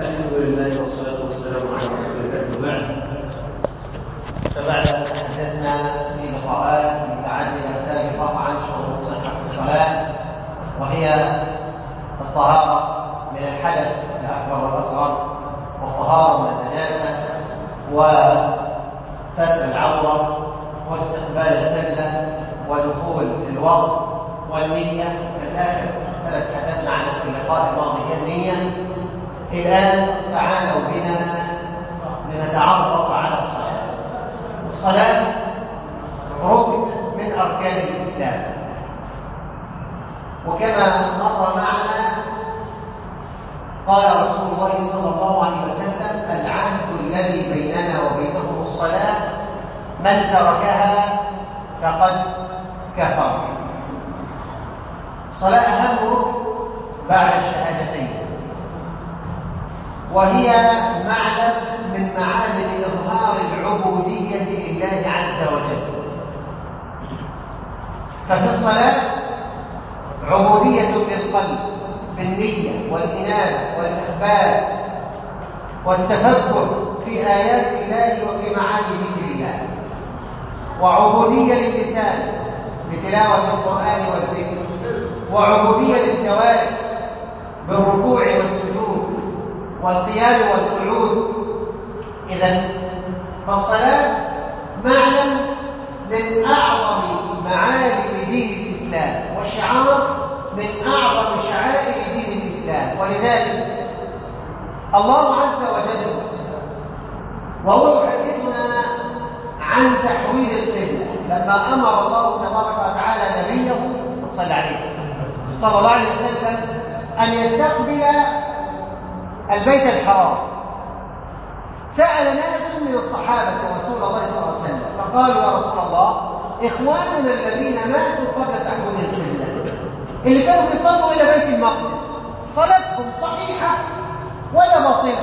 الحمد لله والصلاة والسلام على رسول الله. وبعد فبعد أن تحدثنا في لقاءات متعددة سابقة عن شروط صحة الصلاة وهي الطهارة من الحدث الأكبر والأصغر والطهارة من النجاسة وستر العورة واستقبال القبلة ودخول الوقت والنية. الآخر مسألة تحدثنا في اللقاء الماضي. النية الآن تعالوا بنا لنتعرف على الصلاة. الصلاة ركن من أركان الإسلام. وكما مر معنا قال رسول الله صلى الله عليه وسلم العهد الذي بيننا وبينهم الصلاة من تركها فقد كفر. الصلاة أهم ركن بعد الشهادتين وهي معلم من معالم إظهار العبودية لله عز وجل. ففي الصلاة عبودية للقلب بالنية والإنابة والإخبار والتفكر في آيات الله وفي معاني ذكر الله. وعبودية للسان بتلاوة القرآن والذكر. وعبودية للجوارح بالركوع والسجود. والقيام والقعود. إذا فالصلاة معلم من أعظم معالم دين الإسلام وشعار من أعظم شعائر دين الإسلام. ولذلك الله عز وجل وهو يحدثنا عن تحويل القبلة. لما أمر الله تبارك وتعالى نبيه صلى الله عليه وسلم أن يستقبل البيت الحرام. سأل ناس من الصحابة رسول الله صلى الله عليه وسلم فقالوا يا رسول الله إخواننا الذين ماتوا قبل تحويل القبلة اللي كانوا بيصلوا إلى بيت المقدس. صلاتهم صحيحة ولا باطلة؟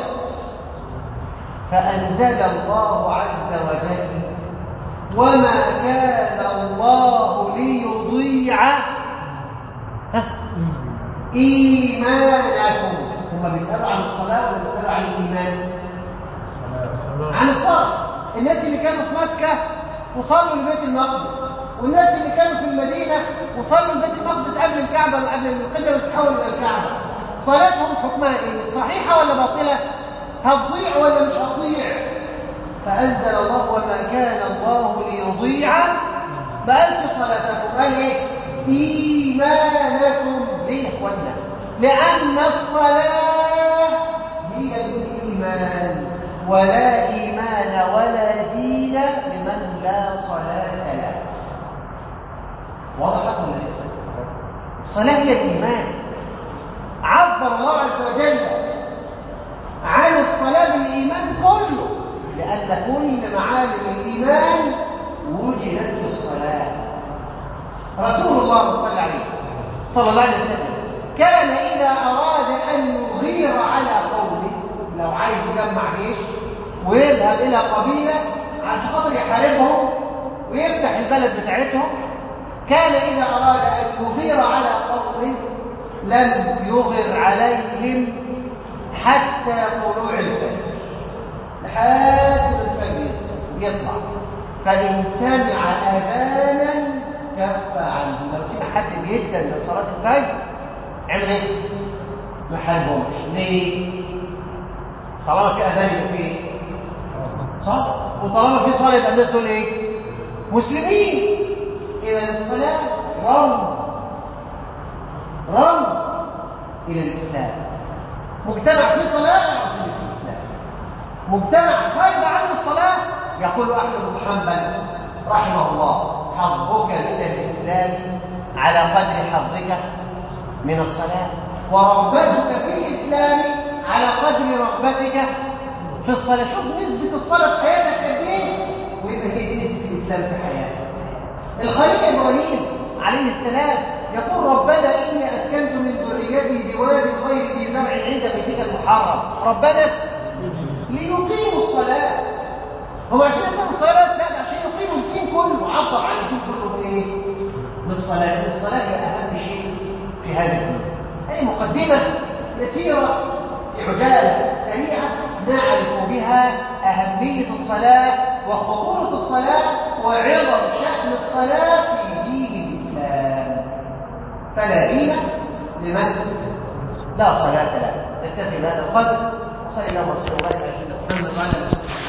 فأنزل الله عز وجل وما كان الله ليضيع إيمانكم هم بيسألوا عن الصلاة ولا بيسألوا عن الإيمان عن الصلاة الناس اللي كانوا في مكة وصلوا لبيت المقدس والناس اللي كانوا في المدينة وصلوا لبيت المقدس قبل الكعبة قبل القبلة تتحول إلى الكعبة صلاتهم حكمها إيه؟ صحيحة ولا باطلة؟ هتضيع ولا مش هتضيع؟ فأنزل الله وما كان الله ليضيع ما قالش صلاتكم قال إيه؟ إيمانكم إخوانا؟ لأن الصلاة هي الإيمان ولا إيمان ولا دين لمن لا صلاة له. وضحت ولا لسه؟ الصلاة هي الإيمان. عبر الله عز وجل عن الصلاة بالإيمان كله لأن كل معالم الإيمان وجدت في الصلاة. رسول الله صلى الله عليه صلى الله عليه وسلم كان إذا أراد أن يغير على قومه لو عايز يجمع جيش ويذهب إلى قبيلة عشان خاطر يحاربهم ويفتح البلد بتاعتهم. كان إذا أراد أن يغير على قوم لم يغر عليهم حتى طلوع الفجر. لحد الفجر يطلع. فإن سمع أذانا كف عنه لو سمع حد بيدا لصلاة الفجر. عمل إيه؟ ما حاربهمش ليه؟ طالما في أذان في صلاة وطالما في صلاة يبقى الناس دول إيه؟ مسلمين. إذا الصلاة رمز. رمز إلى الإسلام. مجتمع فيه صلاة يعرف في الإسلام. مجتمع غيب عنه الصلاة. يقول أحمد بن حنبل رحمه الله حظك من الإسلام على قدر حظك من الصلاة. ورغبتك في الإسلام في الصلاة. شوف نسبة الصلاة في حياتك قد إيه ويبقى هي دي نسبة الإسلام في حياتك. الخليل إبراهيم عليه السلام يقول ربنا إني أسكنت من ذريتي بواد غير ذي زرع عند بيتك المحرم. ربنا ليقيموا الصلاة. هو عشان يقيموا الصلاة لا عشان يقيموا الدين كله. عبر عن الدين كله بإيه؟ بالصلاة. الصلاة هي أهم شيء في هذا الدين. هذه مقدمة يسيرة عجالة سريعة. نعرف بها أهمية الصلاة وخطورة الصلاة وعظم شأن الصلاة في دين الإسلام. فلا دين لمن؟ لا صلاة له. نكتفي بهذا القدر. وصلى الله وسلم. على سيدنا محمد وعلى اله